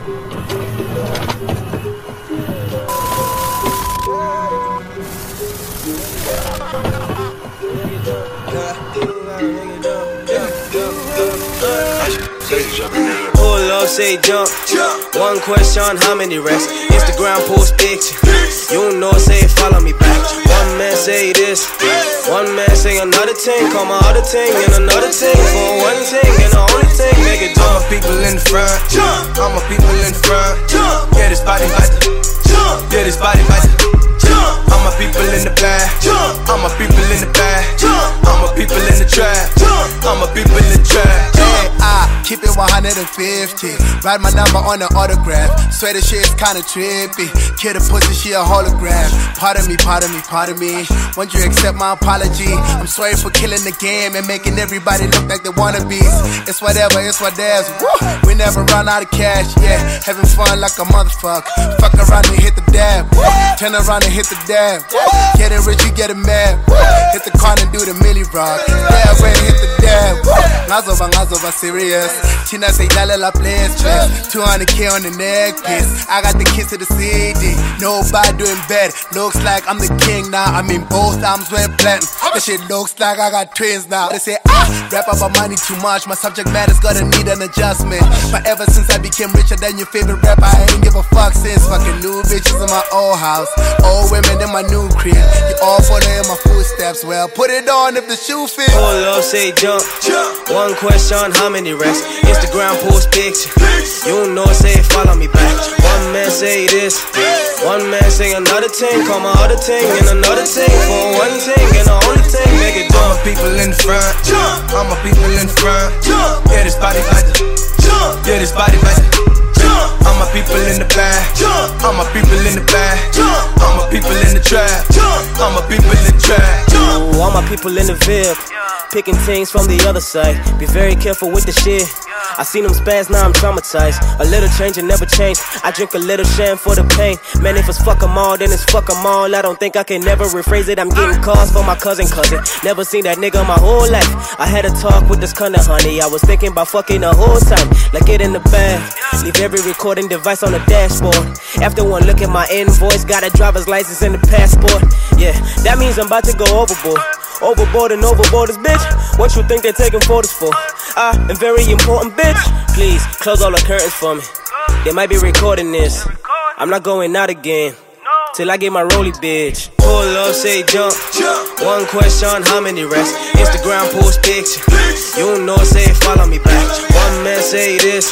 Pull up, say jump. One question, how many racks? Instagram post picture. You know, say follow me back. One man say this, one man say another thing. Call my other thing and another thing for one thing and the only thing make it my people in the front, people in the back, all my people in the back, all my people in the trap, all my people in the trap. Keep it 150. Write my number on the autograph. Swear the shit is kinda trippy. Kill the pussy, she a hologram. Pardon me, pardon me, pardon me. Won't you accept my apology? I'm sorry for killing the game and making everybody look like they wannabes. It's whatever, it's what there's. Woo! We never run out of cash, yeah. Having fun like a motherfucker. Fuck around and hit the dab. Turn around and hit the dab. Getting rich, you getting mad. Woo! Hit the car and do the milli rock. Yeah, when hit the dab. Woo! Ngazoba, ngazoba serious. Tina say la place stress. 200k on the neck piece. I got the kiss to the CD. Nobody doing bad. Looks like I'm the king now. I mean, both arms wear platinum. This shit looks like I got twins now. They say, ah, rap about money too much. My subject matter's gonna need an adjustment. But ever since I became richer than your favorite rapper, I ain't give a fuck since. Fucking new bitches in my old house. Old women in my new crib. You all follow in my footsteps. Well, put it on if the shoe fits. Pull up, say jump. One question, how many racks? Instagram post picture. You know, say follow me back. One man say this, one man say another thing. Call my other thing and another thing for one thing and the only thing people in the front, Jump. all my people in the front. Jump. Yeah, this body like Yeah, this body like All my people in the back, Jump. all my people in the back, Jump. all my people in the trap, Jump. all my people in the trap. Ooh, all my people in the VIP, picking things from the other side. Be very careful with the shit. I seen them spaz, now I'm traumatized. A little change and never change. I drink a little sham for the pain. Man, if it's fuck 'em all, then it's fuck 'em all. I don't think I can never rephrase it. I'm getting calls for my cousin, cousin. Never seen that nigga my whole life. I had a talk with this kinda honey. I was thinking about fucking the whole time. Like it in the bag. Leave every recording device on the dashboard. After one look at my invoice, got a driver's license and a passport. Yeah, that means I'm about to go overboard. Overboard and overboard is bitch. What you think they're taking photos for? Ah, I am very important, bitch. Please close all the curtains for me. They might be recording this. I'm not going out again. Till I get my rolly bitch. Pull up, say jump. jump. One question, how many racks? Instagram post picture. You know, say follow me back. One man say this,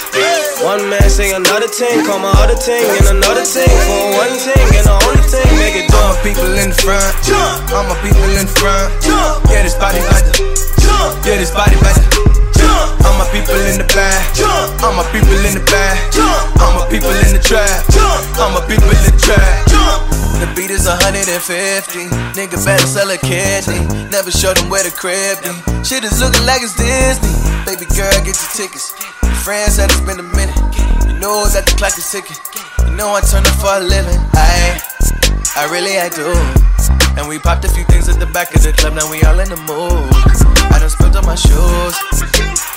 one man say another thing. Call my other thing and another thing for one thing and the only thing make it All jump. my people in the front, all my people in the front. Yeah, this body like Yeah, this body like All Is 150. Nigga better sell a kidney. Never show them where the crib be. Shit is looking like it's Disney. Baby girl, get your tickets. Friends said it's been a minute. You know that the clock is ticking. You know I turn up for a living. I, I really I do. And we popped a few things at the back of the club. Now we all in the mood. I done spilled on my shoes.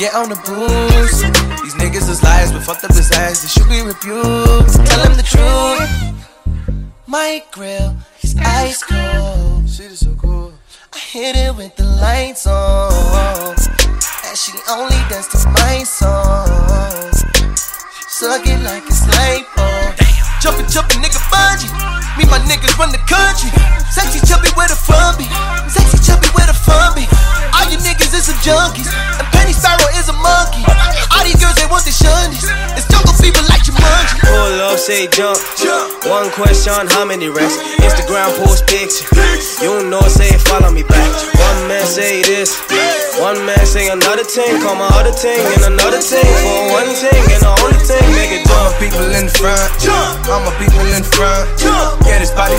Yeah, on the booze. These niggas is liars, but fucked up his eyes. They should be rebuked. Tell them the truth. My grill is ice cold. Shit is so cool. I hit it with the lights on. And she only dance to my song. Suck it like it's lipo. Jumpin', jumpin', nigga bungee. Me, my niggas run the country. Sexy say jump. One question, how many racks? Instagram post picture. You know, say follow me back. One man say this, one man say another thing. Call my other thing and another thing for one thing and the only thing make it All my jump. people in the front, all my people in the front. Yeah, this body